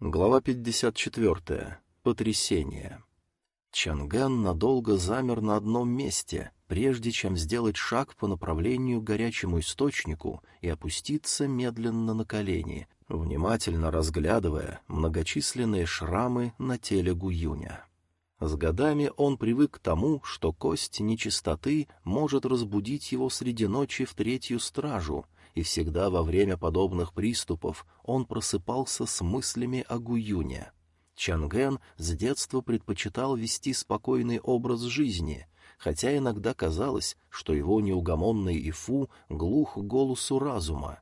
Глава 54. Потрясение. Чанган надолго замер на одном месте, прежде чем сделать шаг по направлению к горячему источнику и опуститься медленно на колени, внимательно разглядывая многочисленные шрамы на теле Гуюня. С годами он привык к тому, что кость нечистоты может разбудить его среди ночи в третью стражу — и всегда во время подобных приступов он просыпался с мыслями о Гуюне. Чанген с детства предпочитал вести спокойный образ жизни, хотя иногда казалось, что его неугомонный Ифу глух голосу разума.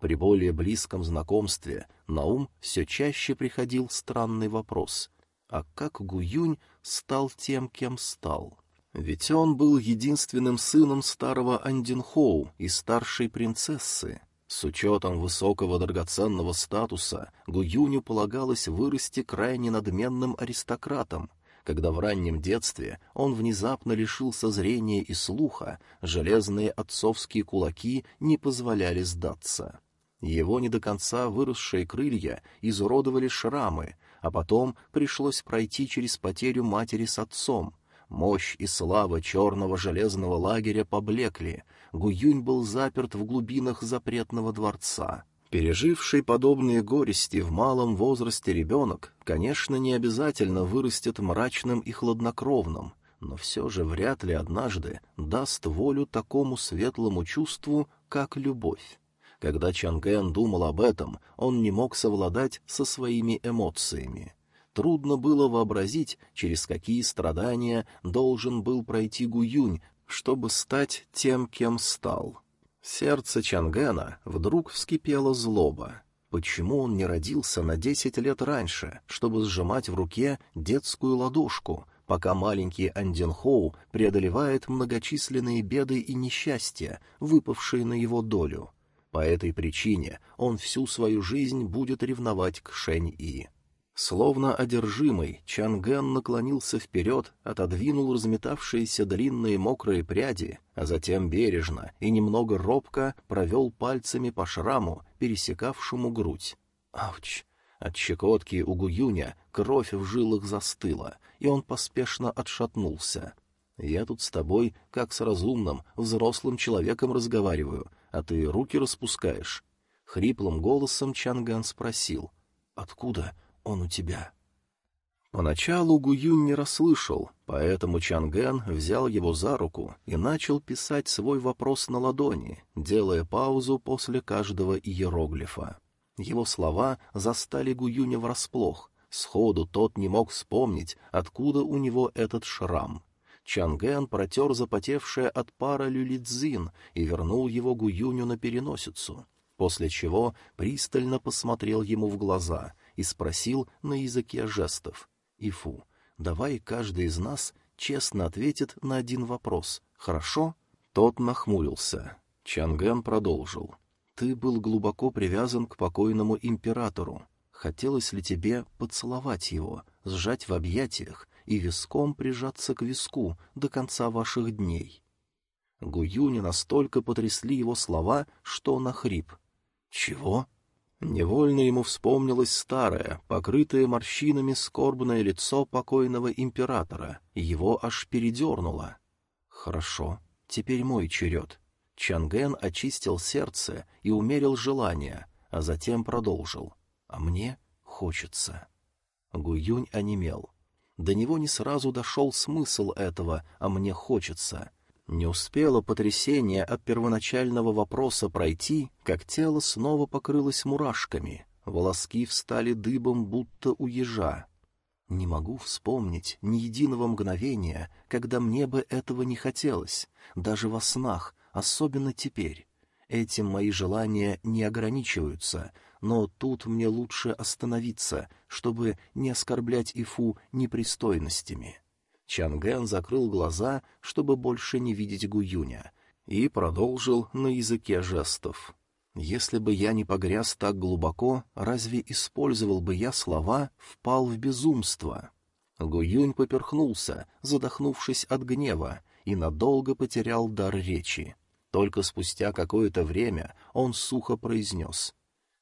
При более близком знакомстве на ум все чаще приходил странный вопрос — а как Гуюнь стал тем, кем стал? Ведь он был единственным сыном старого Андинхоу и старшей принцессы. С учетом высокого драгоценного статуса Гуюню полагалось вырасти крайне надменным аристократом. Когда в раннем детстве он внезапно лишился зрения и слуха, железные отцовские кулаки не позволяли сдаться. Его не до конца выросшие крылья изуродовали шрамы, а потом пришлось пройти через потерю матери с отцом, Мощь и слава черного железного лагеря поблекли, Гуюнь был заперт в глубинах запретного дворца. Переживший подобные горести в малом возрасте ребенок, конечно, не обязательно вырастет мрачным и хладнокровным, но все же вряд ли однажды даст волю такому светлому чувству, как любовь. Когда Чанген думал об этом, он не мог совладать со своими эмоциями. Трудно было вообразить, через какие страдания должен был пройти Гуюнь, чтобы стать тем, кем стал. Сердце Чангена вдруг вскипело злоба. Почему он не родился на десять лет раньше, чтобы сжимать в руке детскую ладошку, пока маленький Анденхоу преодолевает многочисленные беды и несчастья, выпавшие на его долю? По этой причине он всю свою жизнь будет ревновать к Шэнь-И. Словно одержимый, Чанген наклонился вперед, отодвинул разметавшиеся длинные мокрые пряди, а затем бережно и немного робко провел пальцами по шраму, пересекавшему грудь. Ауч! От щекотки у Гуюня кровь в жилах застыла, и он поспешно отшатнулся. «Я тут с тобой, как с разумным, взрослым человеком разговариваю, а ты руки распускаешь». Хриплым голосом Чанган спросил. «Откуда?» Он у тебя?» Поначалу Гуюнь не расслышал, поэтому Чанген взял его за руку и начал писать свой вопрос на ладони, делая паузу после каждого иероглифа. Его слова застали Гуюня врасплох, сходу тот не мог вспомнить, откуда у него этот шрам. Чанген протер запотевшее от пара люлидзин и вернул его Гуюню на переносицу, после чего пристально посмотрел ему в глаза — и спросил на языке жестов. «Ифу, давай каждый из нас честно ответит на один вопрос, хорошо?» Тот нахмурился. Чангэн продолжил. «Ты был глубоко привязан к покойному императору. Хотелось ли тебе поцеловать его, сжать в объятиях и виском прижаться к виску до конца ваших дней?» Гуюни настолько потрясли его слова, что он охрип. «Чего?» Невольно ему вспомнилось старое, покрытое морщинами скорбное лицо покойного императора, его аж передернуло. «Хорошо, теперь мой черед». Чанген очистил сердце и умерил желание, а затем продолжил. «А мне хочется». Гуюнь онемел. До него не сразу дошел смысл этого «а мне хочется», не успело потрясение от первоначального вопроса пройти, как тело снова покрылось мурашками, волоски встали дыбом, будто у ежа. Не могу вспомнить ни единого мгновения, когда мне бы этого не хотелось, даже во снах, особенно теперь. Этим мои желания не ограничиваются, но тут мне лучше остановиться, чтобы не оскорблять Ифу непристойностями. Чанген закрыл глаза, чтобы больше не видеть Гуюня, и продолжил на языке жестов. «Если бы я не погряз так глубоко, разве использовал бы я слова «впал в безумство»?» Гуюнь поперхнулся, задохнувшись от гнева, и надолго потерял дар речи. Только спустя какое-то время он сухо произнес.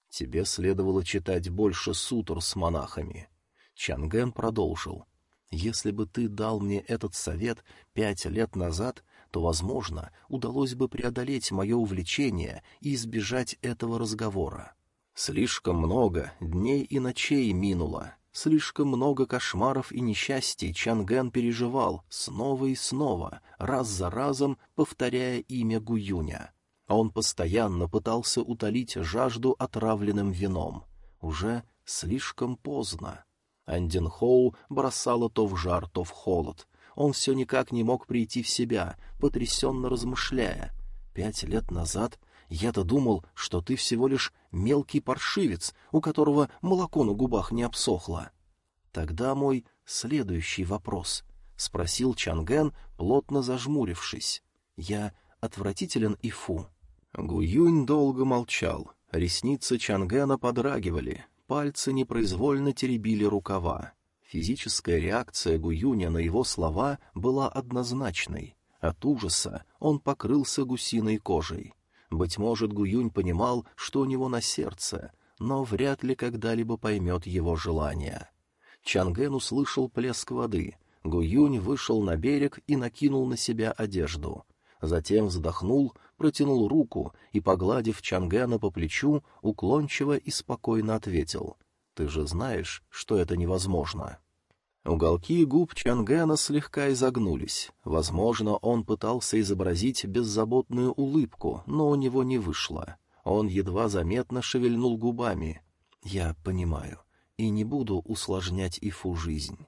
Тебе следовало читать больше сутр с монахами. Чанген продолжил. Если бы ты дал мне этот совет пять лет назад, то, возможно, удалось бы преодолеть мое увлечение и избежать этого разговора. Слишком много дней и ночей минуло, слишком много кошмаров и несчастий Чанген переживал снова и снова, раз за разом повторяя имя Гуюня. Он постоянно пытался утолить жажду отравленным вином. Уже слишком поздно. Анденхоу бросала то в жар, то в холод. Он все никак не мог прийти в себя, потрясенно размышляя. Пять лет назад я-то думал, что ты всего лишь мелкий паршивец, у которого молоко на губах не обсохло. Тогда мой следующий вопрос, — спросил Чанген, плотно зажмурившись. Я отвратителен и фу. Гуюнь долго молчал. Ресницы Чангена подрагивали, пальцы непроизвольно теребили рукава. Физическая реакция Гуюня на его слова была однозначной. От ужаса он покрылся гусиной кожей. Быть может, Гуюнь понимал, что у него на сердце, но вряд ли когда-либо поймет его желание. Чанген услышал плеск воды. Гуюнь вышел на берег и накинул на себя одежду. Затем вздохнул, протянул руку и, погладив Чангена по плечу, уклончиво и спокойно ответил. Ты же знаешь, что это невозможно. Уголки губ Чангена слегка изогнулись. Возможно, он пытался изобразить беззаботную улыбку, но у него не вышло. Он едва заметно шевельнул губами. «Я понимаю, и не буду усложнять Ифу жизнь».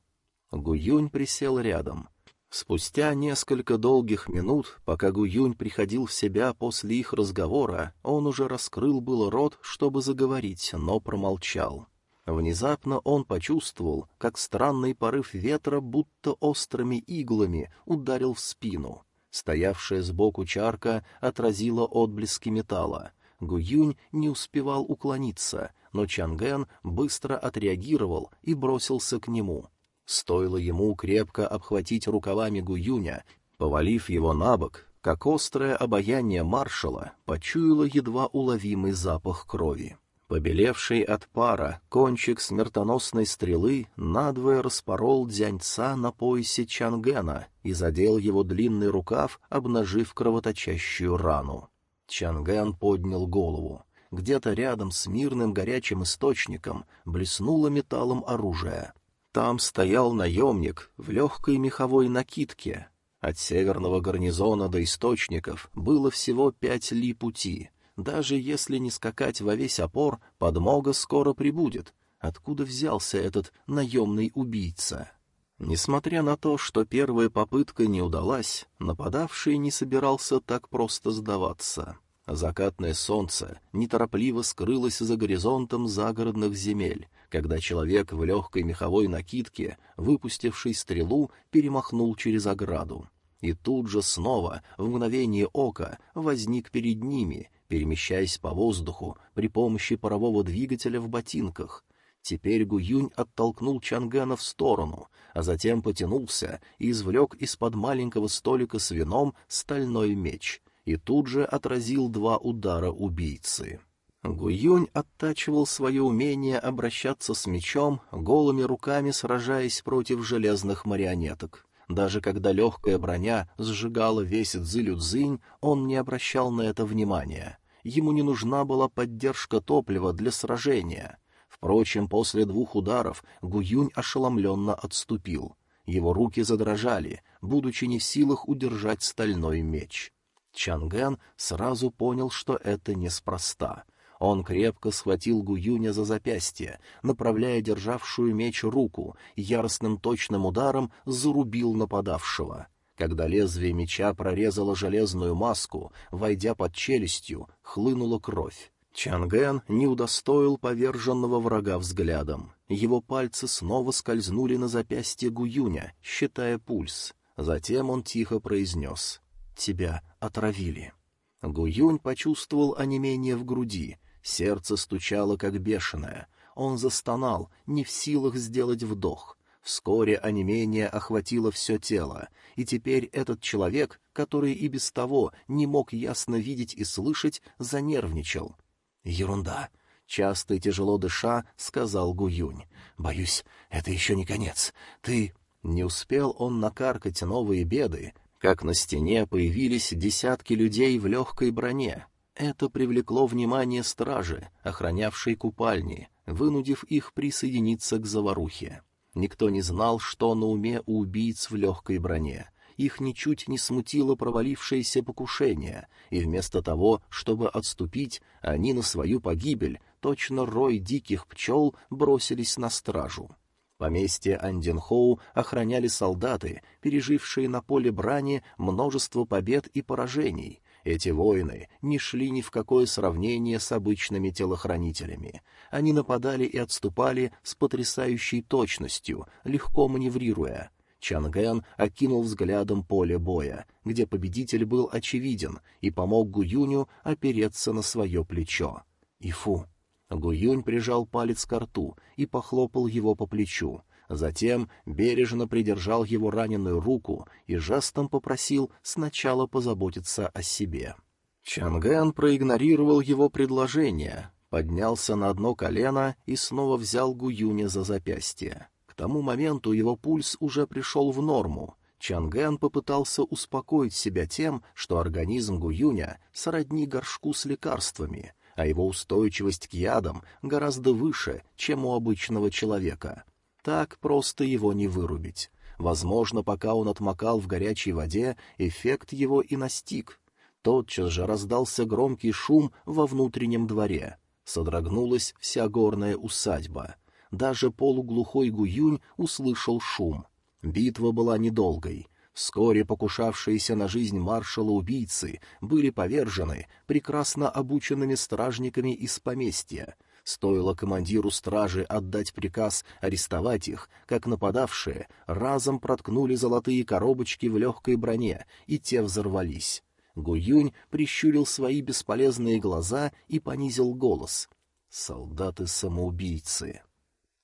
Гуюнь присел рядом. Спустя несколько долгих минут, пока Гуюнь приходил в себя после их разговора, он уже раскрыл было рот, чтобы заговорить, но промолчал. Внезапно он почувствовал, как странный порыв ветра будто острыми иглами ударил в спину. Стоявшая сбоку чарка отразила отблески металла. Гуюнь не успевал уклониться, но Чанген быстро отреагировал и бросился к нему. Стоило ему крепко обхватить рукавами Гуюня, повалив его на бок, как острое обаяние маршала почуяло едва уловимый запах крови. Побелевший от пара, кончик смертоносной стрелы надвое распорол дзяньца на поясе Чангена и задел его длинный рукав, обнажив кровоточащую рану. Чанген поднял голову. Где-то рядом с мирным горячим источником блеснуло металлом оружие. Там стоял наемник в легкой меховой накидке. От северного гарнизона до источников было всего пять ли пути — даже если не скакать во весь опор, подмога скоро прибудет. Откуда взялся этот наемный убийца? Несмотря на то, что первая попытка не удалась, нападавший не собирался так просто сдаваться. Закатное солнце неторопливо скрылось за горизонтом загородных земель, когда человек в легкой меховой накидке, выпустивший стрелу, перемахнул через ограду. И тут же снова, в мгновение ока, возник перед ними, перемещаясь по воздуху при помощи парового двигателя в ботинках. Теперь Гуюнь оттолкнул Чангена в сторону, а затем потянулся и извлек из-под маленького столика с вином стальной меч и тут же отразил два удара убийцы. Гуюнь оттачивал свое умение обращаться с мечом, голыми руками сражаясь против железных марионеток. Даже когда легкая броня сжигала весь Цзилю-Цзинь, он не обращал на это внимания. Ему не нужна была поддержка топлива для сражения. Впрочем, после двух ударов Гуюнь ошеломленно отступил. Его руки задрожали, будучи не в силах удержать стальной меч. Чангэн сразу понял, что это неспроста — он крепко схватил Гуюня за запястье, направляя державшую меч руку, яростным точным ударом зарубил нападавшего. Когда лезвие меча прорезало железную маску, войдя под челюстью, хлынула кровь. Чанген не удостоил поверженного врага взглядом. Его пальцы снова скользнули на запястье Гуюня, считая пульс. Затем он тихо произнес «Тебя отравили». Гуюнь почувствовал онемение в груди, Сердце стучало, как бешеное. Он застонал, не в силах сделать вдох. Вскоре онемение охватило все тело, и теперь этот человек, который и без того не мог ясно видеть и слышать, занервничал. Ерунда. Часто и тяжело дыша, сказал Гуюнь. «Боюсь, это еще не конец. Ты...» Не успел он накаркать новые беды, как на стене появились десятки людей в легкой броне. Это привлекло внимание стражи, охранявшей купальни, вынудив их присоединиться к заварухе. Никто не знал, что на уме у убийц в легкой броне. Их ничуть не смутило провалившееся покушение, и вместо того, чтобы отступить, они на свою погибель, точно рой диких пчел, бросились на стражу. Поместье Анденхоу охраняли солдаты, пережившие на поле брани множество побед и поражений. Эти воины не шли ни в какое сравнение с обычными телохранителями. Они нападали и отступали с потрясающей точностью, легко маневрируя. Чангэн окинул взглядом поле боя, где победитель был очевиден, и помог Гуюню опереться на свое плечо. Ифу. Гуюнь прижал палец к рту и похлопал его по плечу. Затем бережно придержал его раненую руку и жестом попросил сначала позаботиться о себе. Чангэн проигнорировал его предложение, поднялся на одно колено и снова взял Гуюня за запястье. К тому моменту его пульс уже пришел в норму. Чангэн попытался успокоить себя тем, что организм Гуюня сродни горшку с лекарствами, а его устойчивость к ядам гораздо выше, чем у обычного человека. Так просто его не вырубить. Возможно, пока он отмокал в горячей воде, эффект его и настиг. Тотчас же раздался громкий шум во внутреннем дворе. Содрогнулась вся горная усадьба. Даже полуглухой Гуюнь услышал шум. Битва была недолгой. Вскоре покушавшиеся на жизнь маршала-убийцы были повержены прекрасно обученными стражниками из поместья. Стоило командиру стражи отдать приказ арестовать их, как нападавшие разом проткнули золотые коробочки в легкой броне, и те взорвались. Гуюнь прищурил свои бесполезные глаза и понизил голос. «Солдаты-самоубийцы!»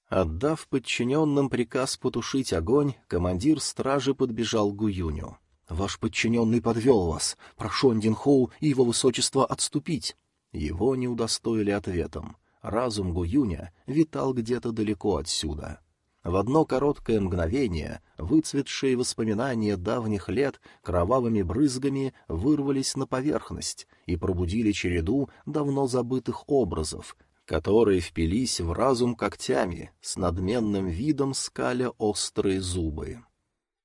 Отдав подчиненным приказ потушить огонь, командир стражи подбежал к Гуюню. «Ваш подчиненный подвел вас. Прошу Андинхоу и его высочество отступить». Его не удостоили ответом. Разум Гуюня витал где-то далеко отсюда. В одно короткое мгновение выцветшие воспоминания давних лет кровавыми брызгами вырвались на поверхность и пробудили череду давно забытых образов, которые впились в разум когтями, с надменным видом скаля острые зубы.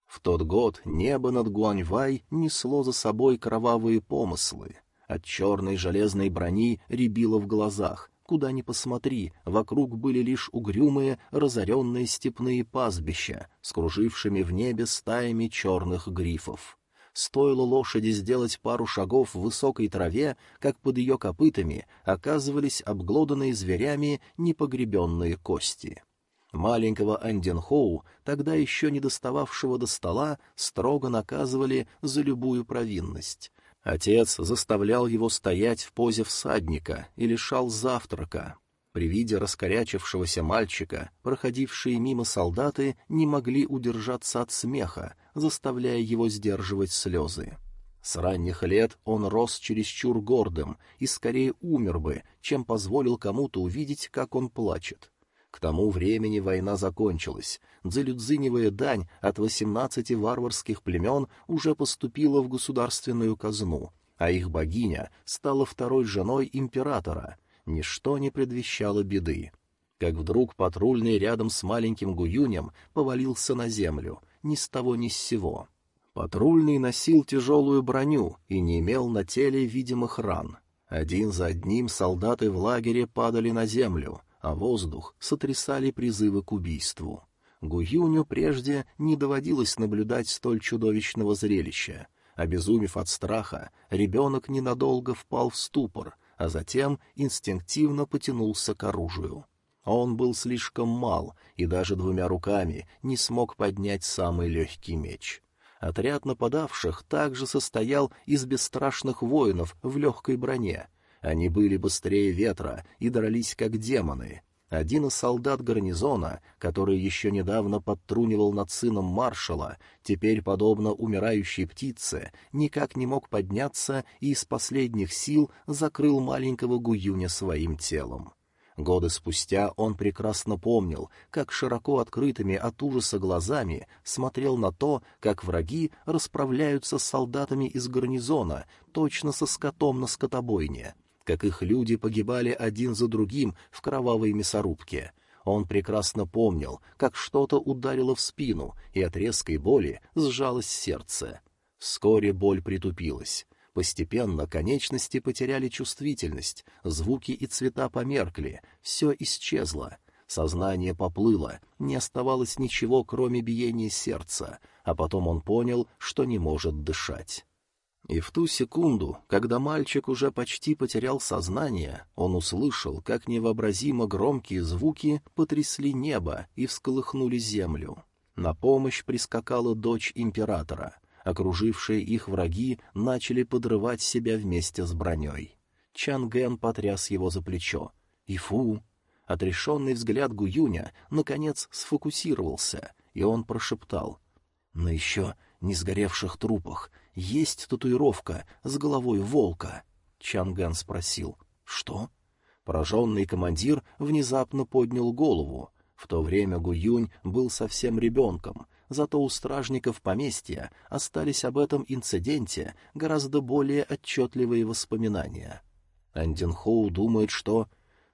В тот год небо над Гуаньвай несло за собой кровавые помыслы. От черной железной брони рябило в глазах, куда ни посмотри, вокруг были лишь угрюмые, разоренные степные пастбища, скружившими в небе стаями черных грифов. Стоило лошади сделать пару шагов в высокой траве, как под ее копытами оказывались обглоданные зверями непогребенные кости. Маленького Анденхоу, тогда еще не достававшего до стола, строго наказывали за любую провинность. Отец заставлял его стоять в позе всадника и лишал завтрака. При виде раскорячившегося мальчика, проходившие мимо солдаты не могли удержаться от смеха, заставляя его сдерживать слезы. С ранних лет он рос чересчур гордым и скорее умер бы, чем позволил кому-то увидеть, как он плачет. К тому времени война закончилась, дзелюдзиневая дань от восемнадцати варварских племен уже поступила в государственную казну, а их богиня стала второй женой императора — Ничто не предвещало беды. Как вдруг патрульный рядом с маленьким Гуюнем повалился на землю, ни с того ни с сего. Патрульный носил тяжелую броню и не имел на теле видимых ран. Один за одним солдаты в лагере падали на землю, а воздух сотрясали призывы к убийству. Гуюню прежде не доводилось наблюдать столь чудовищного зрелища. Обезумев от страха, ребенок ненадолго впал в ступор, а затем инстинктивно потянулся к оружию. Он был слишком мал и даже двумя руками не смог поднять самый легкий меч. Отряд нападавших также состоял из бесстрашных воинов в легкой броне. Они были быстрее ветра и дрались как демоны, один из солдат гарнизона, который еще недавно подтрунивал над сыном маршала, теперь, подобно умирающей птице, никак не мог подняться и из последних сил закрыл маленького Гуюня своим телом. Годы спустя он прекрасно помнил, как широко открытыми от ужаса глазами смотрел на то, как враги расправляются с солдатами из гарнизона, точно со скотом на скотобойне, как их люди погибали один за другим в кровавой мясорубке. Он прекрасно помнил, как что-то ударило в спину, и от резкой боли сжалось сердце. Вскоре боль притупилась. Постепенно конечности потеряли чувствительность, звуки и цвета померкли, все исчезло. Сознание поплыло, не оставалось ничего, кроме биения сердца, а потом он понял, что не может дышать. И в ту секунду, когда мальчик уже почти потерял сознание, он услышал, как невообразимо громкие звуки потрясли небо и всколыхнули землю. На помощь прискакала дочь императора — Окружившие их враги начали подрывать себя вместе с броней. Чанген потряс его за плечо. «Ифу!» Отрешенный взгляд Гуюня, наконец, сфокусировался, и он прошептал. «На еще не сгоревших трупах есть татуировка с головой волка?» Чанган спросил. «Что?» Пораженный командир внезапно поднял голову. В то время Гуюнь был совсем ребенком, зато у стражников поместья остались об этом инциденте гораздо более отчетливые воспоминания. Андин Хоу думает, что...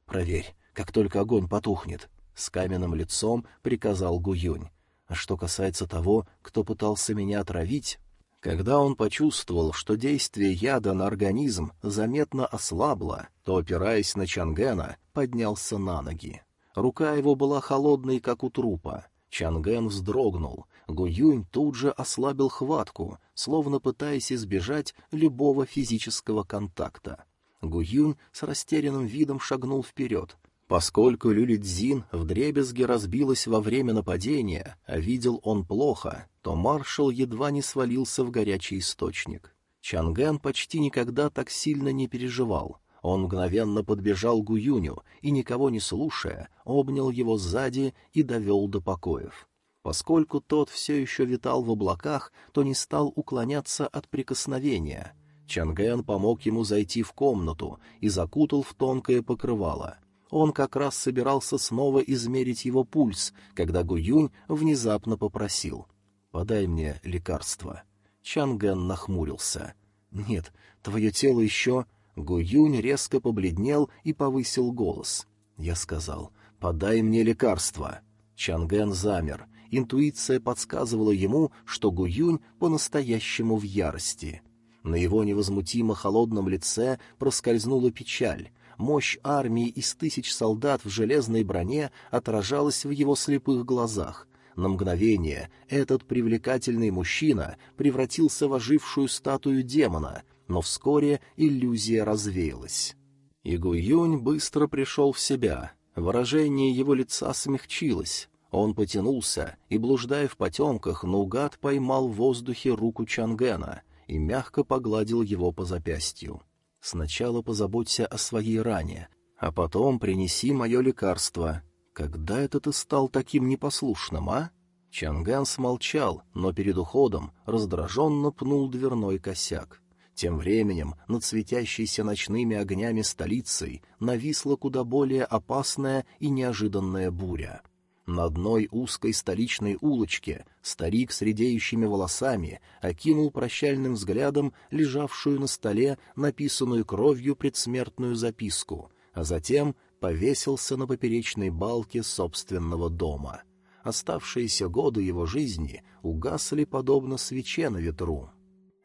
«Проверь, как только огонь потухнет», — с каменным лицом приказал Гуюнь. А что касается того, кто пытался меня отравить... Когда он почувствовал, что действие яда на организм заметно ослабло, то, опираясь на Чангена, поднялся на ноги. Рука его была холодной, как у трупа. Чанген вздрогнул. Гуюнь тут же ослабил хватку, словно пытаясь избежать любого физического контакта. Гуюнь с растерянным видом шагнул вперед. Поскольку Люлидзин вдребезги разбилась во время нападения, а видел он плохо, то маршал едва не свалился в горячий источник. Чанген почти никогда так сильно не переживал. Он мгновенно подбежал к Гуюню и, никого не слушая, обнял его сзади и довел до покоев. Поскольку тот все еще витал в облаках, то не стал уклоняться от прикосновения. Чангэн помог ему зайти в комнату и закутал в тонкое покрывало. Он как раз собирался снова измерить его пульс, когда Гуюнь внезапно попросил. «Подай мне лекарство». Чангэн нахмурился. «Нет, твое тело еще...» Гуюнь резко побледнел и повысил голос. Я сказал, «Подай мне лекарство». Чанген замер. Интуиция подсказывала ему, что Гуюнь по-настоящему в ярости. На его невозмутимо холодном лице проскользнула печаль. Мощь армии из тысяч солдат в железной броне отражалась в его слепых глазах. На мгновение этот привлекательный мужчина превратился в ожившую статую демона — но вскоре иллюзия развеялась. Игуюнь быстро пришел в себя, выражение его лица смягчилось, он потянулся и, блуждая в потемках, наугад поймал в воздухе руку Чангена и мягко погладил его по запястью. «Сначала позаботься о своей ране, а потом принеси мое лекарство. Когда это ты стал таким непослушным, а?» Чанган смолчал, но перед уходом раздраженно пнул дверной косяк. Тем временем над светящейся ночными огнями столицей нависла куда более опасная и неожиданная буря. На одной узкой столичной улочке старик с редеющими волосами окинул прощальным взглядом лежавшую на столе написанную кровью предсмертную записку, а затем повесился на поперечной балке собственного дома. Оставшиеся годы его жизни угасли подобно свече на ветру.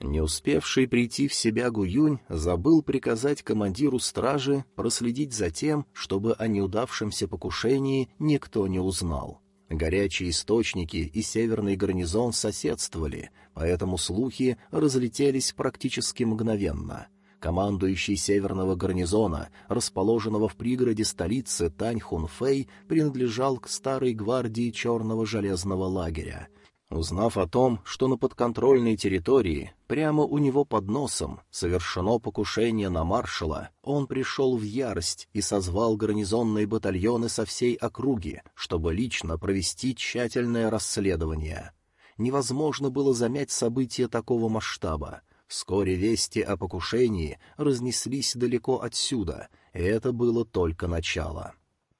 Не успевший прийти в себя Гуюнь забыл приказать командиру стражи проследить за тем, чтобы о неудавшемся покушении никто не узнал. Горячие источники и северный гарнизон соседствовали, поэтому слухи разлетелись практически мгновенно. Командующий северного гарнизона, расположенного в пригороде столицы Таньхунфэй, принадлежал к старой гвардии черного железного лагеря — Узнав о том, что на подконтрольной территории, прямо у него под носом, совершено покушение на маршала, он пришел в ярость и созвал гарнизонные батальоны со всей округи, чтобы лично провести тщательное расследование. Невозможно было замять события такого масштаба. Вскоре вести о покушении разнеслись далеко отсюда, и это было только начало.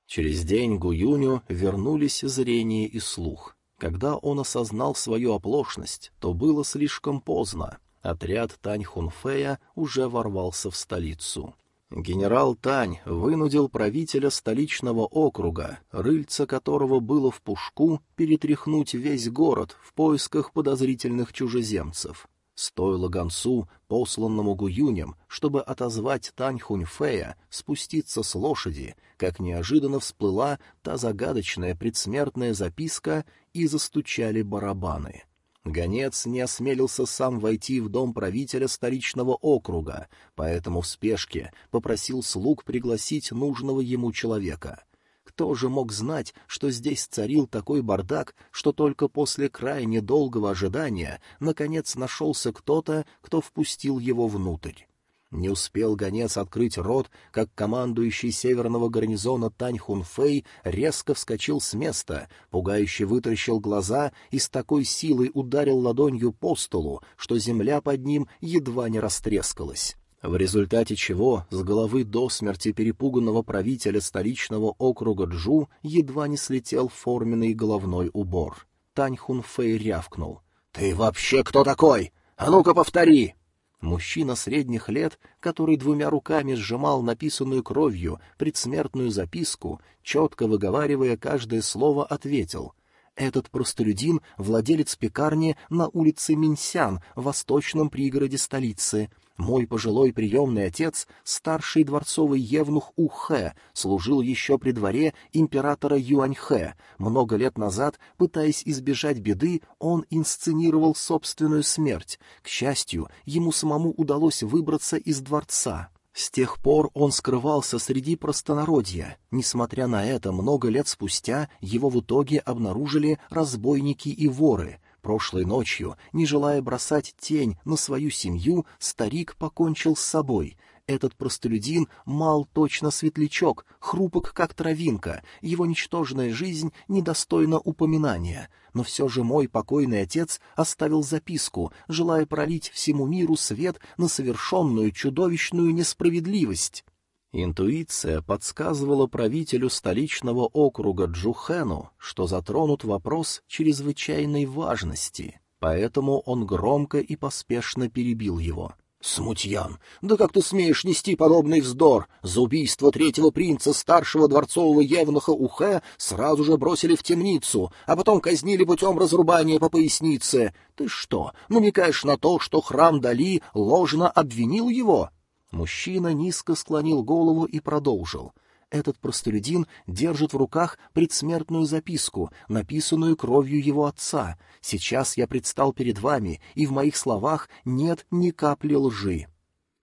Через день Гуюню вернулись зрение и слух. Когда он осознал свою оплошность, то было слишком поздно. Отряд Тань Хунфея уже ворвался в столицу. Генерал Тань вынудил правителя столичного округа, рыльца которого было в пушку, перетряхнуть весь город в поисках подозрительных чужеземцев. Стоило гонцу, посланному Гуюнем, чтобы отозвать Тань Хуньфея, спуститься с лошади, как неожиданно всплыла та загадочная предсмертная записка, и застучали барабаны. Гонец не осмелился сам войти в дом правителя столичного округа, поэтому в спешке попросил слуг пригласить нужного ему человека. Кто же мог знать, что здесь царил такой бардак, что только после крайне долгого ожидания наконец нашелся кто-то, кто впустил его внутрь? Не успел гонец открыть рот, как командующий северного гарнизона Тань Хунфэй резко вскочил с места, пугающе вытаращил глаза и с такой силой ударил ладонью по столу, что земля под ним едва не растрескалась. В результате чего с головы до смерти перепуганного правителя столичного округа Джу едва не слетел форменный головной убор. Тань Хунфэй рявкнул. — Ты вообще кто такой? А ну-ка повтори! Мужчина средних лет, который двумя руками сжимал написанную кровью предсмертную записку, четко выговаривая каждое слово, ответил — этот простолюдин — владелец пекарни на улице Минсян, в восточном пригороде столицы. Мой пожилой приемный отец, старший дворцовый евнух Ухэ, служил еще при дворе императора Юаньхэ. Много лет назад, пытаясь избежать беды, он инсценировал собственную смерть. К счастью, ему самому удалось выбраться из дворца. С тех пор он скрывался среди простонародья. Несмотря на это, много лет спустя его в итоге обнаружили разбойники и воры — Прошлой ночью, не желая бросать тень на свою семью, старик покончил с собой. Этот простолюдин мал точно светлячок, хрупок, как травинка, его ничтожная жизнь недостойна упоминания. Но все же мой покойный отец оставил записку, желая пролить всему миру свет на совершенную чудовищную несправедливость. Интуиция подсказывала правителю столичного округа Джухену, что затронут вопрос чрезвычайной важности, поэтому он громко и поспешно перебил его. «Смутьян, да как ты смеешь нести подобный вздор? За убийство третьего принца старшего дворцового евнуха Ухе сразу же бросили в темницу, а потом казнили путем разрубания по пояснице. Ты что, намекаешь на то, что храм Дали ложно обвинил его?» Мужчина низко склонил голову и продолжил. Этот простолюдин держит в руках предсмертную записку, написанную кровью его отца. Сейчас я предстал перед вами, и в моих словах нет ни капли лжи.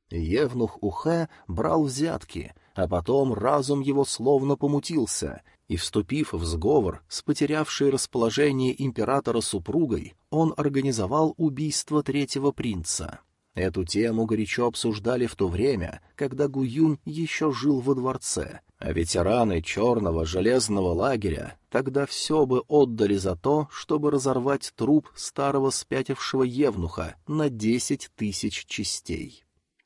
Евнух Ухе брал взятки, а потом разум его словно помутился, и, вступив в сговор с потерявшей расположение императора супругой, он организовал убийство третьего принца. Эту тему горячо обсуждали в то время, когда Гуюнь еще жил во дворце, а ветераны черного железного лагеря тогда все бы отдали за то, чтобы разорвать труп старого спятившего евнуха на десять тысяч частей.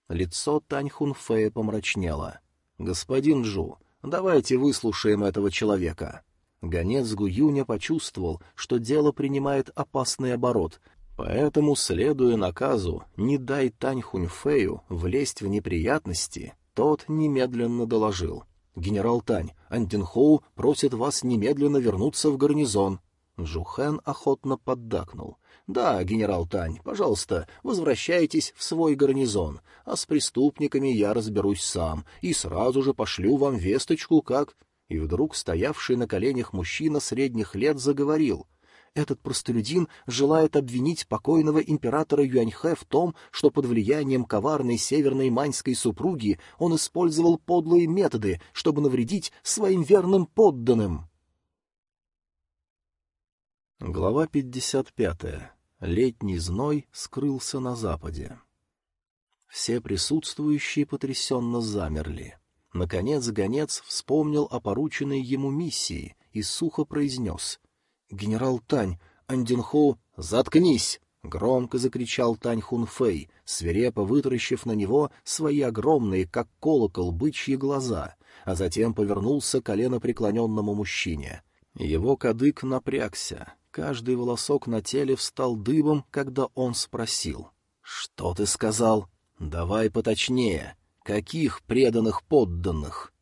Лицо Тань Хунфея помрачнело. «Господин Джу, давайте выслушаем этого человека». Гонец Гуюня почувствовал, что дело принимает опасный оборот, Поэтому, следуя наказу, не дай Тань Хуньфею влезть в неприятности, тот немедленно доложил. «Генерал Тань, Антинхоу просит вас немедленно вернуться в гарнизон». Жухэн охотно поддакнул. «Да, генерал Тань, пожалуйста, возвращайтесь в свой гарнизон, а с преступниками я разберусь сам и сразу же пошлю вам весточку, как...» И вдруг стоявший на коленях мужчина средних лет заговорил — этот простолюдин желает обвинить покойного императора Юаньхэ в том, что под влиянием коварной северной маньской супруги он использовал подлые методы, чтобы навредить своим верным подданным. Глава 55. Летний зной скрылся на западе. Все присутствующие потрясенно замерли. Наконец гонец вспомнил о порученной ему миссии и сухо произнес — «Генерал Тань, Андинху, заткнись!» — громко закричал Тань Хунфэй, свирепо вытаращив на него свои огромные, как колокол, бычьи глаза. а затем повернулся к коленопреклоненному мужчине. Его кадык напрягся, каждый волосок на теле встал дыбом, когда он спросил. «Что ты сказал? Давай поточнее. Каких преданных подданных?»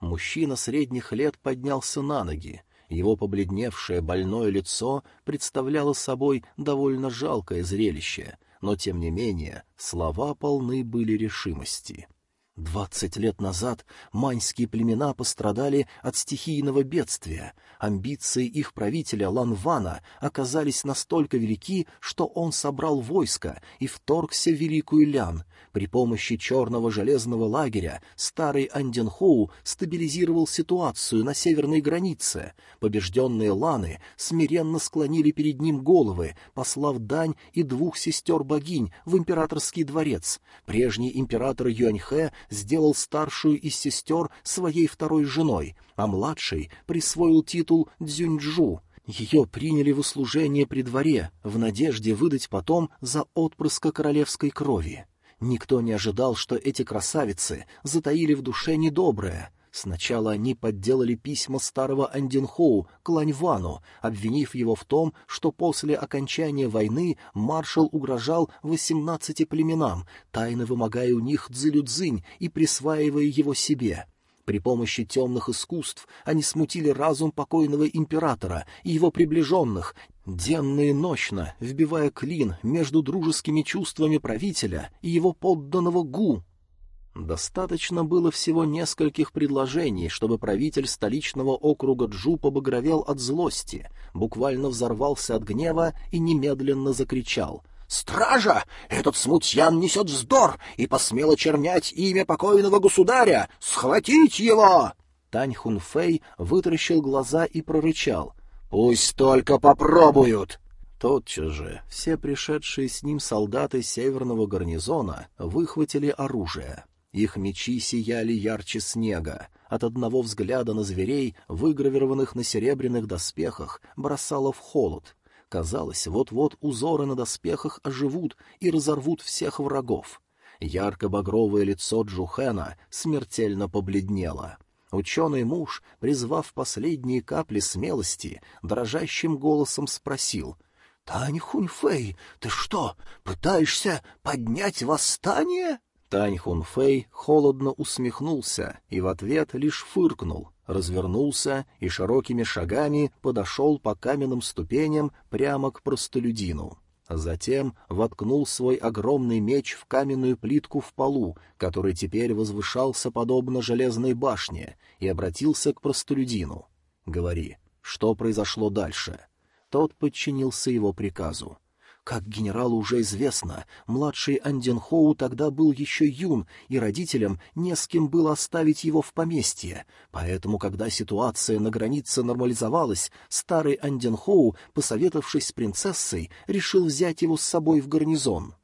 Мужчина средних лет поднялся на ноги. Его побледневшее больное лицо представляло собой довольно жалкое зрелище, но, тем не менее, слова полны были решимости. Двадцать лет назад маньские племена пострадали от стихийного бедствия. Амбиции их правителя Ланвана оказались настолько велики, что он собрал войско и вторгся в Великую Лян. При помощи черного железного лагеря старый Анденхоу стабилизировал ситуацию на северной границе. Побежденные ланы смиренно склонили перед ним головы, послав дань и двух сестер-богинь в императорский дворец. Прежний император Юаньхэ сделал старшую из сестер своей второй женой, а младший присвоил титул Дзюньчжу. Ее приняли в услужение при дворе в надежде выдать потом за отпрыска королевской крови. Никто не ожидал, что эти красавицы затаили в душе недоброе — Сначала они подделали письма старого Андинхоу к Ланьвану, обвинив его в том, что после окончания войны маршал угрожал восемнадцати племенам, тайно вымогая у них Цзилюцзинь и присваивая его себе. При помощи темных искусств они смутили разум покойного императора и его приближенных, денно и ночно вбивая клин между дружескими чувствами правителя и его подданного Гу, Достаточно было всего нескольких предложений, чтобы правитель столичного округа Джу побагровел от злости, буквально взорвался от гнева и немедленно закричал — «Стража! Этот смутьян несет вздор и посмел очернять имя покойного государя! Схватить его!» Тань Хунфэй вытаращил глаза и прорычал. «Пусть только попробуют!» Тотчас же все пришедшие с ним солдаты северного гарнизона выхватили оружие. Их мечи сияли ярче снега. От одного взгляда на зверей, выгравированных на серебряных доспехах, бросало в холод. Казалось, вот-вот узоры на доспехах оживут и разорвут всех врагов. Ярко-багровое лицо Джухена смертельно побледнело. Ученый муж, призвав последние капли смелости, дрожащим голосом спросил — «Тань Хуньфэй, ты что, пытаешься поднять восстание?» Тань Хунфэй холодно усмехнулся и в ответ лишь фыркнул, развернулся и широкими шагами подошел по каменным ступеням прямо к простолюдину. Затем воткнул свой огромный меч в каменную плитку в полу, который теперь возвышался подобно железной башне, и обратился к простолюдину. «Говори, что произошло дальше?» Тот подчинился его приказу. Как генералу уже известно, младший Анденхоу тогда был еще юн, и родителям не с кем было оставить его в поместье. Поэтому, когда ситуация на границе нормализовалась, старый Анденхоу, посоветовавшись с принцессой, решил взять его с собой в гарнизон.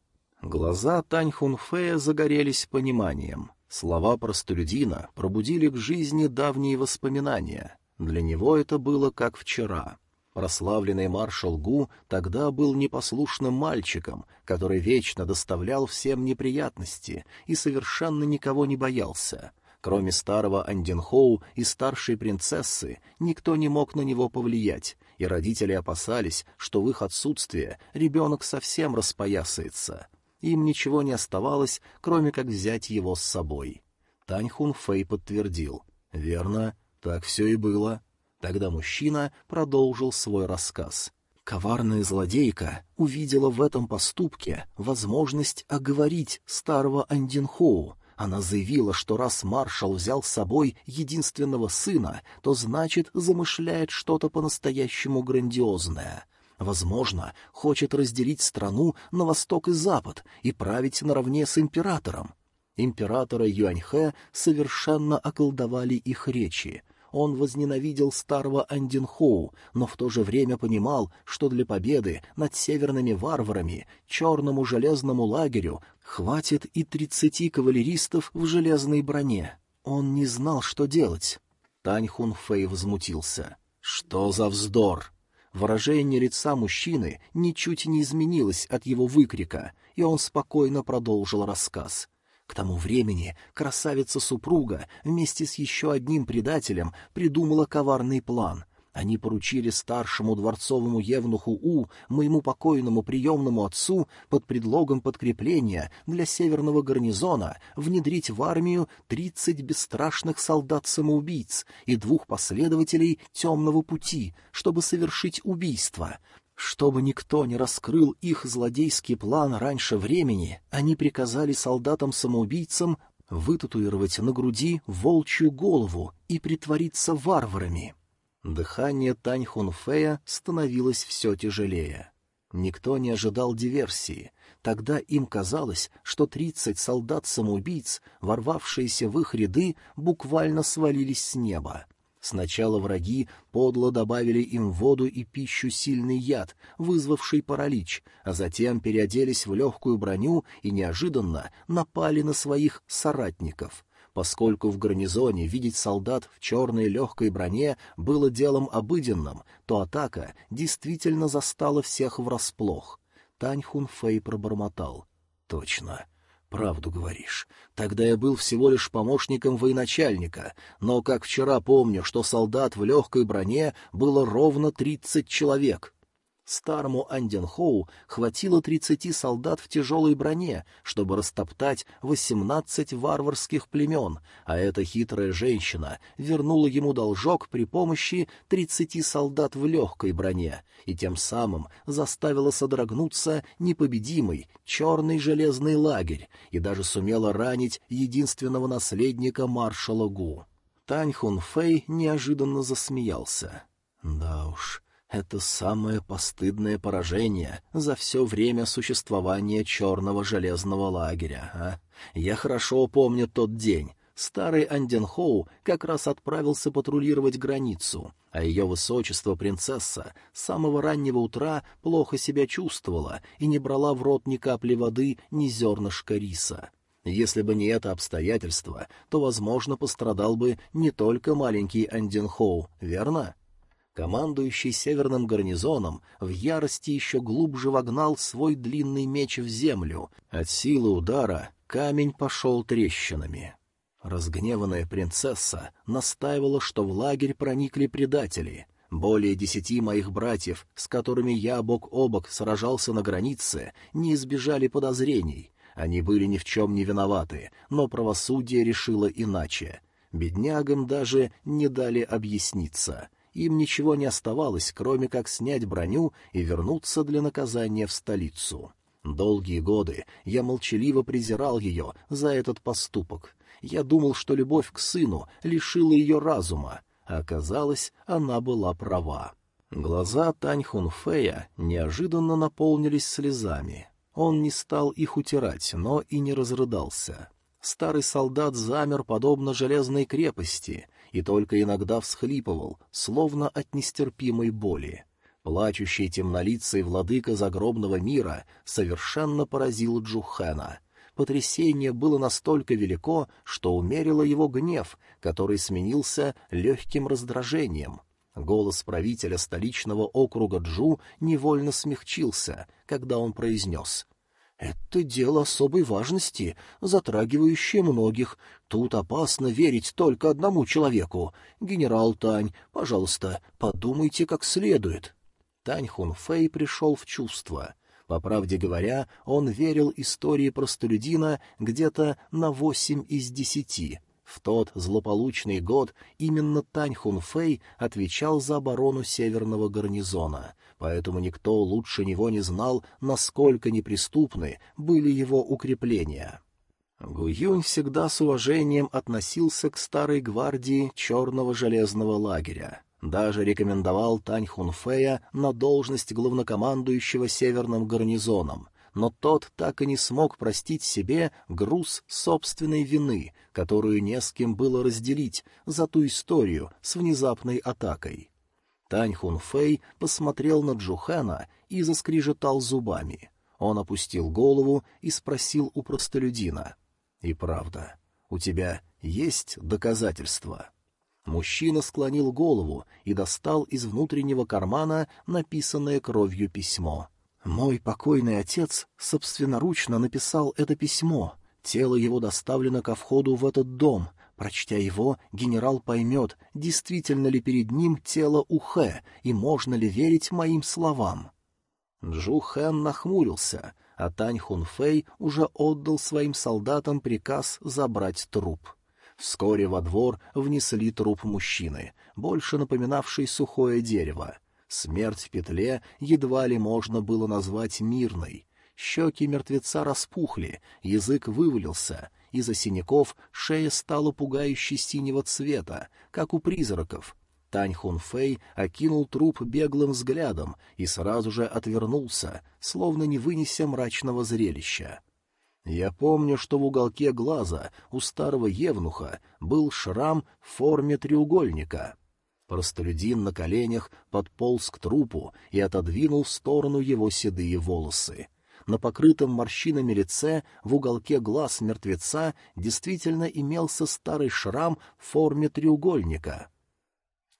Глаза Тань Хунфея загорелись пониманием. Слова простолюдина пробудили к жизни давние воспоминания. Для него это было как вчера. Прославленный маршал Гу тогда был непослушным мальчиком, который вечно доставлял всем неприятности и совершенно никого не боялся. Кроме старого Андинхоу и старшей принцессы, никто не мог на него повлиять, и родители опасались, что в их отсутствие ребенок совсем распоясается. Им ничего не оставалось, кроме как взять его с собой. Таньхун Фэй подтвердил. «Верно, так все и было». Тогда мужчина продолжил свой рассказ. Коварная злодейка увидела в этом поступке возможность оговорить старого Андинхоу. Она заявила, что раз маршал взял с собой единственного сына, то значит замышляет что-то по-настоящему грандиозное. Возможно, хочет разделить страну на восток и запад и править наравне с императором. Императора Юаньхэ совершенно околдовали их речи — он возненавидел старого Андинхоу, но в то же время понимал, что для победы над северными варварами черному железному лагерю хватит и тридцати кавалеристов в железной броне. Он не знал, что делать. Тань Хунфэй возмутился. «Что за вздор!» Выражение лица мужчины ничуть не изменилось от его выкрика, и он спокойно продолжил рассказ. К тому времени красавица-супруга вместе с еще одним предателем придумала коварный план. Они поручили старшему дворцовому евнуху У, моему покойному приемному отцу, под предлогом подкрепления для северного гарнизона внедрить в армию тридцать бесстрашных солдат-самоубийц и двух последователей темного пути, чтобы совершить убийство. Чтобы никто не раскрыл их злодейский план раньше времени, они приказали солдатам-самоубийцам вытатуировать на груди волчью голову и притвориться варварами. Дыхание Тань Хунфея становилось все тяжелее. Никто не ожидал диверсии. Тогда им казалось, что тридцать солдат-самоубийц, ворвавшиеся в их ряды, буквально свалились с неба. Сначала враги подло добавили им воду и пищу сильный яд, вызвавший паралич, а затем переоделись в легкую броню и неожиданно напали на своих соратников — Поскольку в гарнизоне видеть солдат в черной легкой броне было делом обыденным, то атака действительно застала всех врасплох. Тань Хунфэй пробормотал. — Точно. Правду говоришь. Тогда я был всего лишь помощником военачальника, но, как вчера помню, что солдат в легкой броне было ровно тридцать человек. Старому Анденхоу хватило тридцати солдат в тяжелой броне, чтобы растоптать восемнадцать варварских племен, а эта хитрая женщина вернула ему должок при помощи тридцати солдат в легкой броне и тем самым заставила содрогнуться непобедимый черный железный лагерь и даже сумела ранить единственного наследника маршала Гу. Тань Хун Фэй неожиданно засмеялся. «Да уж, это самое постыдное поражение за все время существования черного железного лагеря, а? Я хорошо помню тот день. Старый Анденхоу как раз отправился патрулировать границу, а ее высочество принцесса с самого раннего утра плохо себя чувствовала и не брала в рот ни капли воды, ни зернышка риса. Если бы не это обстоятельство, то, возможно, пострадал бы не только маленький Анденхоу, верно? Командующий северным гарнизоном в ярости еще глубже вогнал свой длинный меч в землю. От силы удара камень пошел трещинами. Разгневанная принцесса настаивала, что в лагерь проникли предатели. Более десяти моих братьев, с которыми я бок о бок сражался на границе, не избежали подозрений. Они были ни в чем не виноваты, но правосудие решило иначе. Беднягам даже не дали объясниться — им ничего не оставалось, кроме как снять броню и вернуться для наказания в столицу. Долгие годы я молчаливо презирал ее за этот поступок. Я думал, что любовь к сыну лишила ее разума, а оказалось, она была права. Глаза Тань Хунфея неожиданно наполнились слезами. Он не стал их утирать, но и не разрыдался. Старый солдат замер, подобно железной крепости, и только иногда всхлипывал, словно от нестерпимой боли. Плачущий темнолицый владыка загробного мира совершенно поразил Джухена. Потрясение было настолько велико, что умерило его гнев, который сменился легким раздражением. Голос правителя столичного округа Джу невольно смягчился, когда он произнес это дело особой важности, затрагивающее многих. Тут опасно верить только одному человеку. Генерал Тань, пожалуйста, подумайте как следует. Тань Хунфэй пришел в чувство. По правде говоря, он верил истории простолюдина где-то на восемь из десяти. В тот злополучный год именно Тань Хунфэй отвечал за оборону северного гарнизона — поэтому никто лучше него не знал, насколько неприступны были его укрепления. Гуюнь всегда с уважением относился к старой гвардии черного железного лагеря. Даже рекомендовал Тань Хунфея на должность главнокомандующего северным гарнизоном, но тот так и не смог простить себе груз собственной вины, которую не с кем было разделить за ту историю с внезапной атакой. Тань Хунфэй посмотрел на Джухана и заскрижетал зубами. Он опустил голову и спросил у простолюдина. «И правда, у тебя есть доказательства?» Мужчина склонил голову и достал из внутреннего кармана написанное кровью письмо. «Мой покойный отец собственноручно написал это письмо. Тело его доставлено ко входу в этот дом. Прочтя его, генерал поймет, действительно ли перед ним тело Ухэ, и можно ли верить моим словам. Джу Хэн нахмурился, а Тань Хунфэй уже отдал своим солдатам приказ забрать труп. Вскоре во двор внесли труп мужчины, больше напоминавший сухое дерево. Смерть в петле едва ли можно было назвать мирной. Щеки мертвеца распухли, язык вывалился, из-за синяков шея стала пугающе синего цвета, как у призраков. Тань Хунфэй окинул труп беглым взглядом и сразу же отвернулся, словно не вынеся мрачного зрелища. Я помню, что в уголке глаза у старого евнуха был шрам в форме треугольника. Простолюдин на коленях подполз к трупу и отодвинул в сторону его седые волосы на покрытом морщинами лице в уголке глаз мертвеца действительно имелся старый шрам в форме треугольника.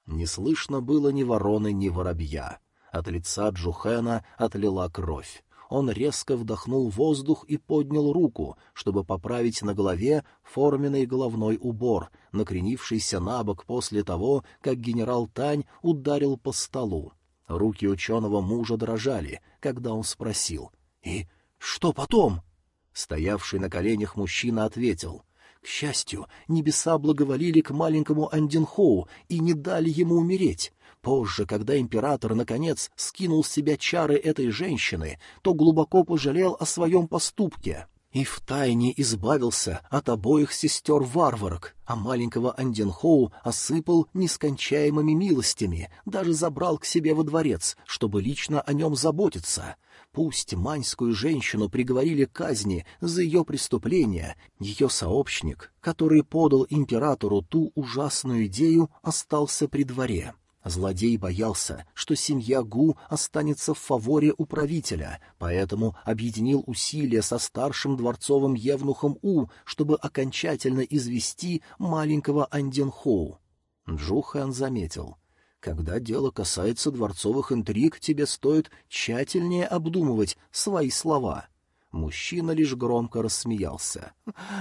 Не слышно было ни вороны, ни воробья. От лица Джухена отлила кровь. Он резко вдохнул воздух и поднял руку, чтобы поправить на голове форменный головной убор, накренившийся на бок после того, как генерал Тань ударил по столу. Руки ученого мужа дрожали, когда он спросил — «И что потом?» Стоявший на коленях мужчина ответил. «К счастью, небеса благоволили к маленькому Андинхоу и не дали ему умереть. Позже, когда император, наконец, скинул с себя чары этой женщины, то глубоко пожалел о своем поступке» и втайне избавился от обоих сестер-варварок, а маленького Анденхоу осыпал нескончаемыми милостями, даже забрал к себе во дворец, чтобы лично о нем заботиться. Пусть маньскую женщину приговорили к казни за ее преступление, ее сообщник, который подал императору ту ужасную идею, остался при дворе. Злодей боялся, что семья Гу останется в фаворе управителя, поэтому объединил усилия со старшим дворцовым евнухом У, чтобы окончательно извести маленького Анденхоу. Джухан заметил — когда дело касается дворцовых интриг, тебе стоит тщательнее обдумывать свои слова. Мужчина лишь громко рассмеялся.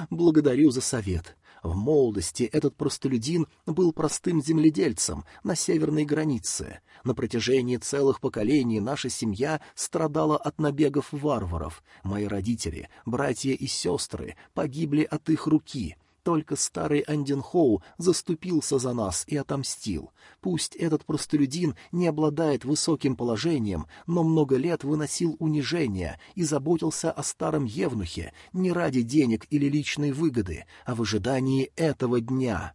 «Благодарю за совет. В молодости этот простолюдин был простым земледельцем на северной границе. На протяжении целых поколений наша семья страдала от набегов варваров. Мои родители, братья и сестры погибли от их руки, только старый Анденхоу заступился за нас и отомстил. Пусть этот простолюдин не обладает высоким положением, но много лет выносил унижения и заботился о старом Евнухе не ради денег или личной выгоды, а в ожидании этого дня.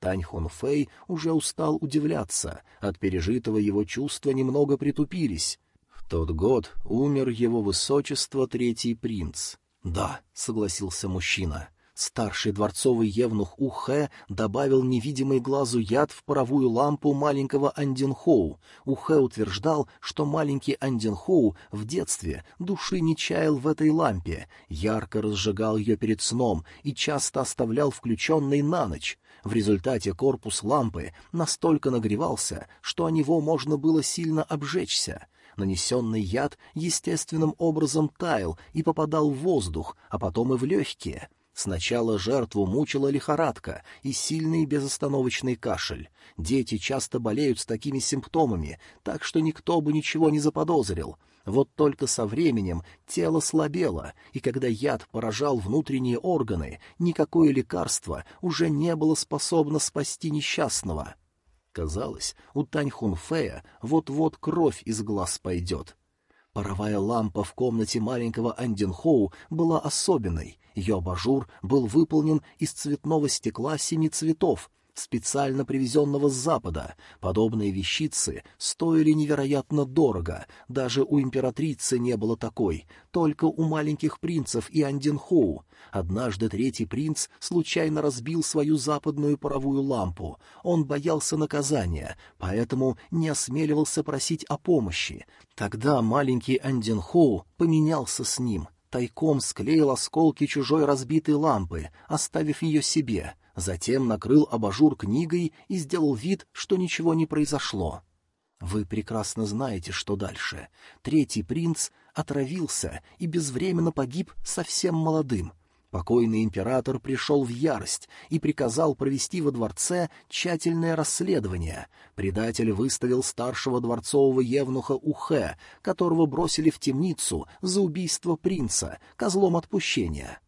Тань Фэй уже устал удивляться, от пережитого его чувства немного притупились. В тот год умер его высочество третий принц. «Да», — согласился мужчина, — Старший дворцовый евнух Ухэ добавил невидимый глазу яд в паровую лампу маленького Андинхоу. Ухэ утверждал, что маленький Андинхоу в детстве души не чаял в этой лампе, ярко разжигал ее перед сном и часто оставлял включенной на ночь. В результате корпус лампы настолько нагревался, что о него можно было сильно обжечься. Нанесенный яд естественным образом таял и попадал в воздух, а потом и в легкие — Сначала жертву мучила лихорадка и сильный безостановочный кашель. Дети часто болеют с такими симптомами, так что никто бы ничего не заподозрил. Вот только со временем тело слабело, и когда яд поражал внутренние органы, никакое лекарство уже не было способно спасти несчастного. Казалось, у Тань Хунфея вот-вот кровь из глаз пойдет. Паровая лампа в комнате маленького Андинхоу была особенной. Ее абажур был выполнен из цветного стекла семи цветов, специально привезенного с Запада. Подобные вещицы стоили невероятно дорого, даже у императрицы не было такой, только у маленьких принцев и Анденхоу. Однажды третий принц случайно разбил свою западную паровую лампу. Он боялся наказания, поэтому не осмеливался просить о помощи. Тогда маленький Анденхоу поменялся с ним — тайком склеил осколки чужой разбитой лампы, оставив ее себе — Затем накрыл абажур книгой и сделал вид, что ничего не произошло. Вы прекрасно знаете, что дальше. Третий принц отравился и безвременно погиб совсем молодым. Покойный император пришел в ярость и приказал провести во дворце тщательное расследование. Предатель выставил старшего дворцового евнуха Ухе, которого бросили в темницу за убийство принца, козлом отпущения.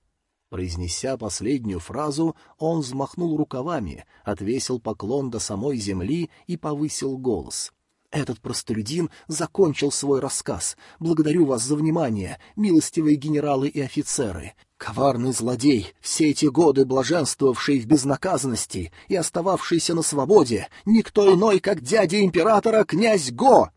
Произнеся последнюю фразу, он взмахнул рукавами, отвесил поклон до самой земли и повысил голос — этот простолюдин закончил свой рассказ. Благодарю вас за внимание, милостивые генералы и офицеры. Коварный злодей, все эти годы блаженствовавший в безнаказанности и остававшийся на свободе, никто иной, как дядя императора, князь Го!»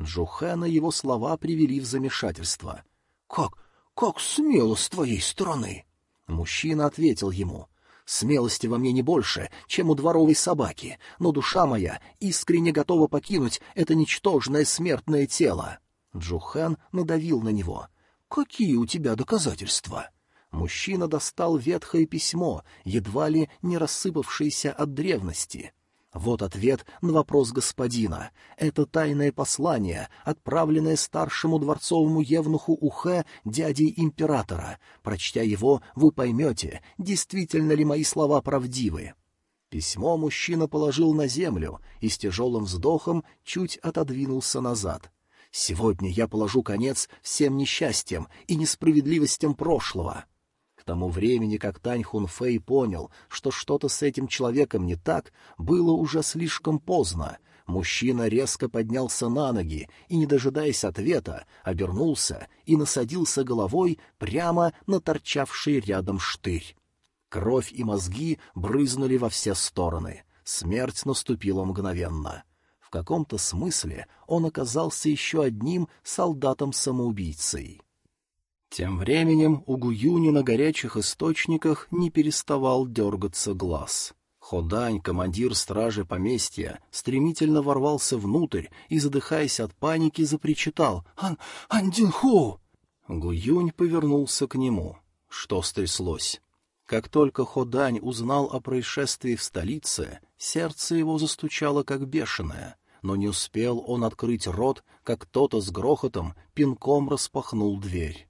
Джухена его слова привели в замешательство. «Как, как смело с твоей стороны!» Мужчина ответил ему — Смелости во мне не больше, чем у дворовой собаки, но душа моя искренне готова покинуть это ничтожное смертное тело. Джухан надавил на него. «Какие у тебя доказательства?» Мужчина достал ветхое письмо, едва ли не рассыпавшееся от древности. Вот ответ на вопрос господина. Это тайное послание, отправленное старшему дворцовому евнуху Ухе дядей императора. Прочтя его, вы поймете, действительно ли мои слова правдивы. Письмо мужчина положил на землю и с тяжелым вздохом чуть отодвинулся назад. «Сегодня я положу конец всем несчастьям и несправедливостям прошлого» тому времени, как Тань Хунфэй понял, что что-то с этим человеком не так, было уже слишком поздно. Мужчина резко поднялся на ноги и, не дожидаясь ответа, обернулся и насадился головой прямо на торчавший рядом штырь. Кровь и мозги брызнули во все стороны. Смерть наступила мгновенно. В каком-то смысле он оказался еще одним солдатом-самоубийцей. Тем временем у Гуюни на горячих источниках не переставал дергаться глаз. Ходань, командир стражи поместья, стремительно ворвался внутрь и, задыхаясь от паники, запричитал «Ан... Андинху!» Гуюнь повернулся к нему. Что стряслось? Как только Ходань узнал о происшествии в столице, сердце его застучало как бешеное, но не успел он открыть рот, как кто-то с грохотом пинком распахнул дверь.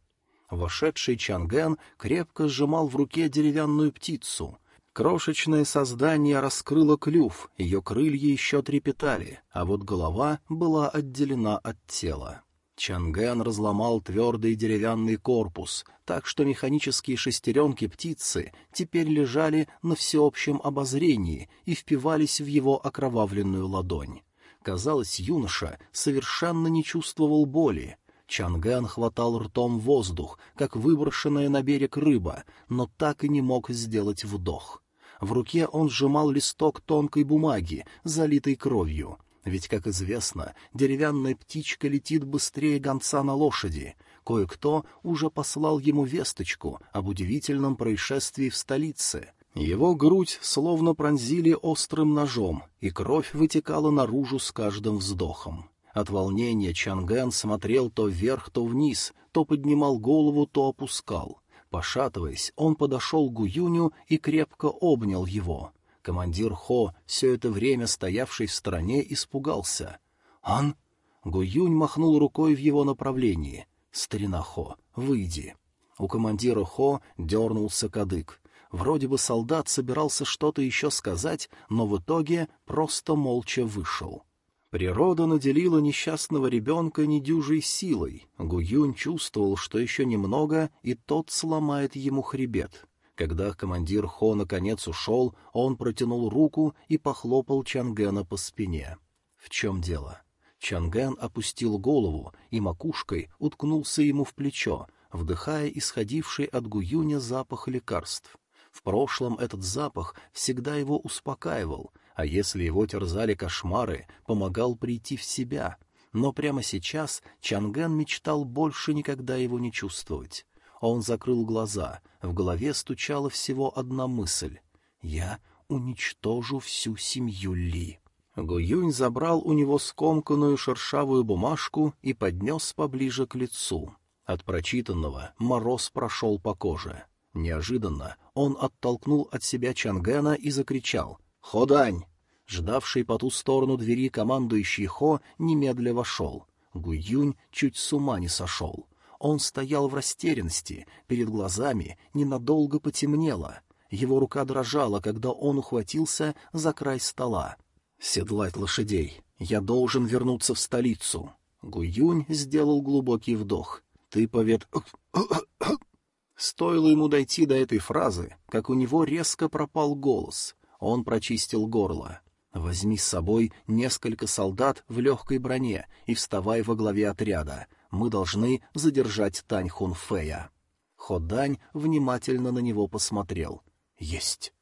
Вошедший Чанген крепко сжимал в руке деревянную птицу. Крошечное создание раскрыло клюв, ее крылья еще трепетали, а вот голова была отделена от тела. Чанген разломал твердый деревянный корпус, так что механические шестеренки птицы теперь лежали на всеобщем обозрении и впивались в его окровавленную ладонь. Казалось, юноша совершенно не чувствовал боли, Чанган хватал ртом воздух, как выброшенная на берег рыба, но так и не мог сделать вдох. В руке он сжимал листок тонкой бумаги, залитой кровью. Ведь, как известно, деревянная птичка летит быстрее гонца на лошади. Кое-кто уже послал ему весточку об удивительном происшествии в столице. Его грудь словно пронзили острым ножом, и кровь вытекала наружу с каждым вздохом. От волнения Чанган смотрел то вверх, то вниз, то поднимал голову, то опускал. Пошатываясь, он подошел к Гуюню и крепко обнял его. Командир Хо, все это время стоявший в стороне, испугался. «Ан?» Гуюнь махнул рукой в его направлении. «Старина Хо, выйди». У командира Хо дернулся кадык. Вроде бы солдат собирался что-то еще сказать, но в итоге просто молча вышел. Природа наделила несчастного ребенка недюжей силой. Гуюнь чувствовал, что еще немного, и тот сломает ему хребет. Когда командир Хо наконец ушел, он протянул руку и похлопал Чангена по спине. В чем дело? Чанген опустил голову и макушкой уткнулся ему в плечо, вдыхая исходивший от Гуюня запах лекарств. В прошлом этот запах всегда его успокаивал, а если его терзали кошмары, помогал прийти в себя. Но прямо сейчас Чанган мечтал больше никогда его не чувствовать. Он закрыл глаза, в голове стучала всего одна мысль — «Я уничтожу всю семью Ли». Гуюнь забрал у него скомканную шершавую бумажку и поднес поближе к лицу. От прочитанного мороз прошел по коже. Неожиданно он оттолкнул от себя Чангена и закричал «Ходань!» Ждавший по ту сторону двери командующий Хо немедля вошел. Гуюнь чуть с ума не сошел. Он стоял в растерянности, перед глазами ненадолго потемнело. Его рука дрожала, когда он ухватился за край стола. «Седлать лошадей. Я должен вернуться в столицу». Гуюнь сделал глубокий вдох. «Ты повед...» Стоило ему дойти до этой фразы, как у него резко пропал голос. Он прочистил горло. «Возьми с собой несколько солдат в легкой броне и вставай во главе отряда. Мы должны задержать Тань Хунфея». Ходань внимательно на него посмотрел. «Есть».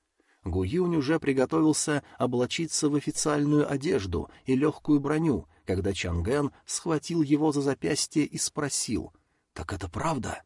Гуюнь уже приготовился облачиться в официальную одежду и легкую броню, когда Чанген схватил его за запястье и спросил, «Так это правда?»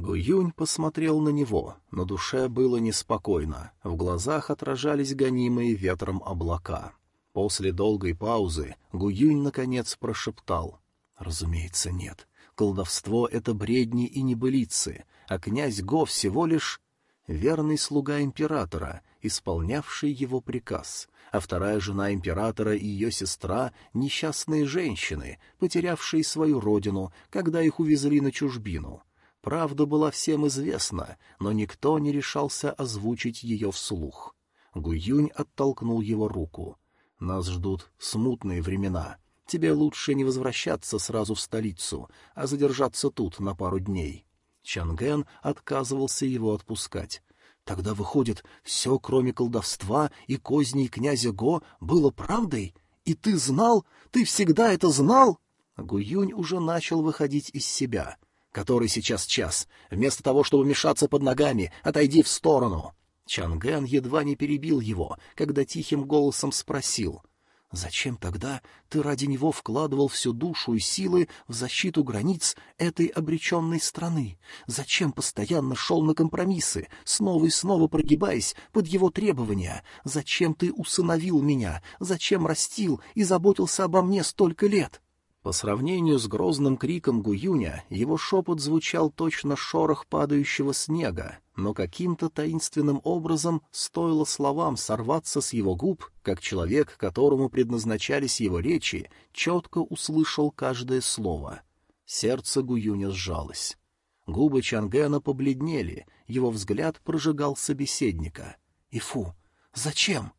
Гуюнь посмотрел на него, но душе было неспокойно, в глазах отражались гонимые ветром облака. После долгой паузы Гуюнь наконец прошептал, «Разумеется, нет. Колдовство — это бредни и небылицы, а князь Го всего лишь верный слуга императора, исполнявший его приказ, а вторая жена императора и ее сестра — несчастные женщины, потерявшие свою родину, когда их увезли на чужбину. Правда была всем известна, но никто не решался озвучить ее вслух. Гуюнь оттолкнул его руку. «Нас ждут смутные времена. Тебе лучше не возвращаться сразу в столицу, а задержаться тут на пару дней». Чанген отказывался его отпускать. Тогда, выходит, все, кроме колдовства и козней князя Го, было правдой? И ты знал? Ты всегда это знал? Гуюнь уже начал выходить из себя. Который сейчас час? Вместо того, чтобы мешаться под ногами, отойди в сторону. Чанген едва не перебил его, когда тихим голосом спросил — Зачем тогда ты ради него вкладывал всю душу и силы в защиту границ этой обреченной страны? Зачем постоянно шел на компромиссы, снова и снова прогибаясь под его требования? Зачем ты усыновил меня? Зачем растил и заботился обо мне столько лет? По сравнению с грозным криком Гуюня, его шепот звучал точно шорох падающего снега, но каким-то таинственным образом стоило словам сорваться с его губ, как человек, которому предназначались его речи, четко услышал каждое слово. Сердце Гуюня сжалось. Губы Чангена побледнели, его взгляд прожигал собеседника. «Ифу, зачем?»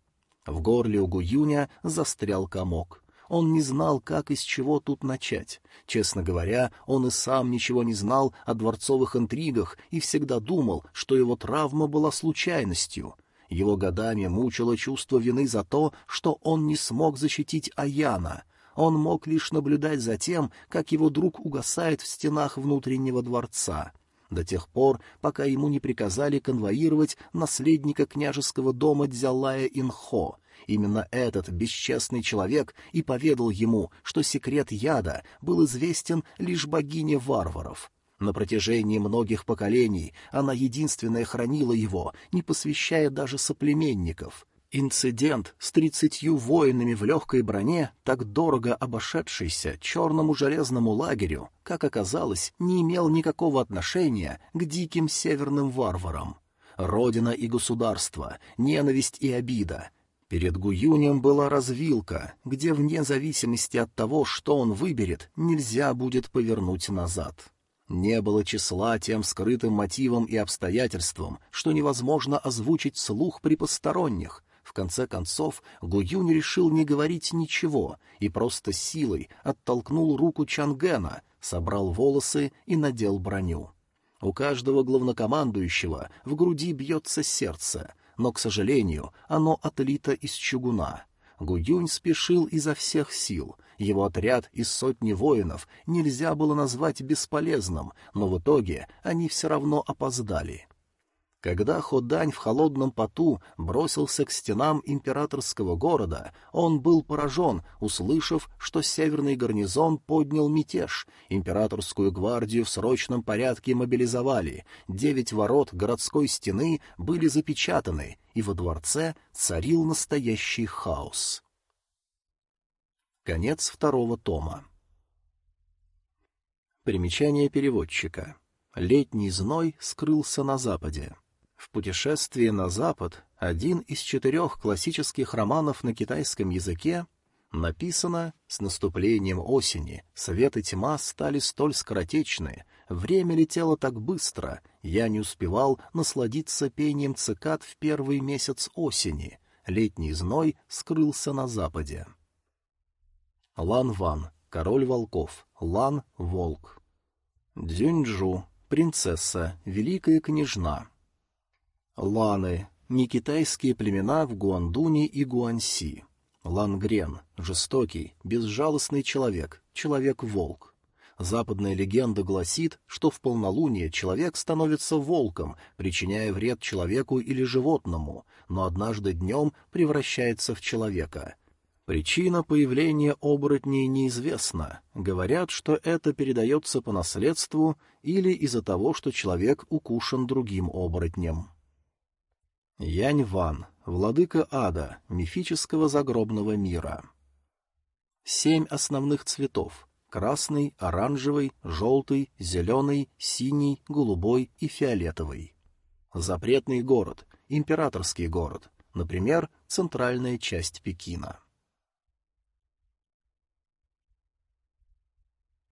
В горле у Гуюня застрял комок. Он не знал, как и с чего тут начать. Честно говоря, он и сам ничего не знал о дворцовых интригах и всегда думал, что его травма была случайностью. Его годами мучило чувство вины за то, что он не смог защитить Аяна. Он мог лишь наблюдать за тем, как его друг угасает в стенах внутреннего дворца до тех пор, пока ему не приказали конвоировать наследника княжеского дома Дзялая Инхо, Именно этот бесчестный человек и поведал ему, что секрет яда был известен лишь богине варваров. На протяжении многих поколений она единственная хранила его, не посвящая даже соплеменников. Инцидент с тридцатью воинами в легкой броне, так дорого обошедшийся черному железному лагерю, как оказалось, не имел никакого отношения к диким северным варварам. Родина и государство, ненависть и обида — Перед Гуюнем была развилка, где вне зависимости от того, что он выберет, нельзя будет повернуть назад. Не было числа тем скрытым мотивам и обстоятельствам, что невозможно озвучить слух при посторонних. В конце концов, Гуюнь решил не говорить ничего и просто силой оттолкнул руку Чангена, собрал волосы и надел броню. У каждого главнокомандующего в груди бьется сердце — но, к сожалению, оно отлито из чугуна. Гуюнь спешил изо всех сил. Его отряд из сотни воинов нельзя было назвать бесполезным, но в итоге они все равно опоздали. Когда Ходань в холодном поту бросился к стенам императорского города, он был поражен, услышав, что северный гарнизон поднял мятеж, императорскую гвардию в срочном порядке мобилизовали, девять ворот городской стены были запечатаны, и во дворце царил настоящий хаос. Конец второго тома. Примечание переводчика. Летний зной скрылся на западе. В «Путешествии на Запад» один из четырех классических романов на китайском языке написано «С наступлением осени свет и тьма стали столь скоротечны, Время летело так быстро, я не успевал насладиться пением цикад в первый месяц осени. Летний зной скрылся на западе. Лан-Ван, король волков, Лан — волк. Дзюньчжу, принцесса, великая княжна. Ланы — не китайские племена в Гуандуне и Гуанси. Лангрен — жестокий, безжалостный человек, человек-волк. Западная легенда гласит, что в полнолуние человек становится волком, причиняя вред человеку или животному, но однажды днем превращается в человека. Причина появления оборотней неизвестна. Говорят, что это передается по наследству или из-за того, что человек укушен другим оборотнем. Янь-Ван, владыка ада, мифического загробного мира. Семь основных цветов — красный, оранжевый, желтый, зеленый, синий, голубой и фиолетовый. Запретный город, императорский город, например, центральная часть Пекина.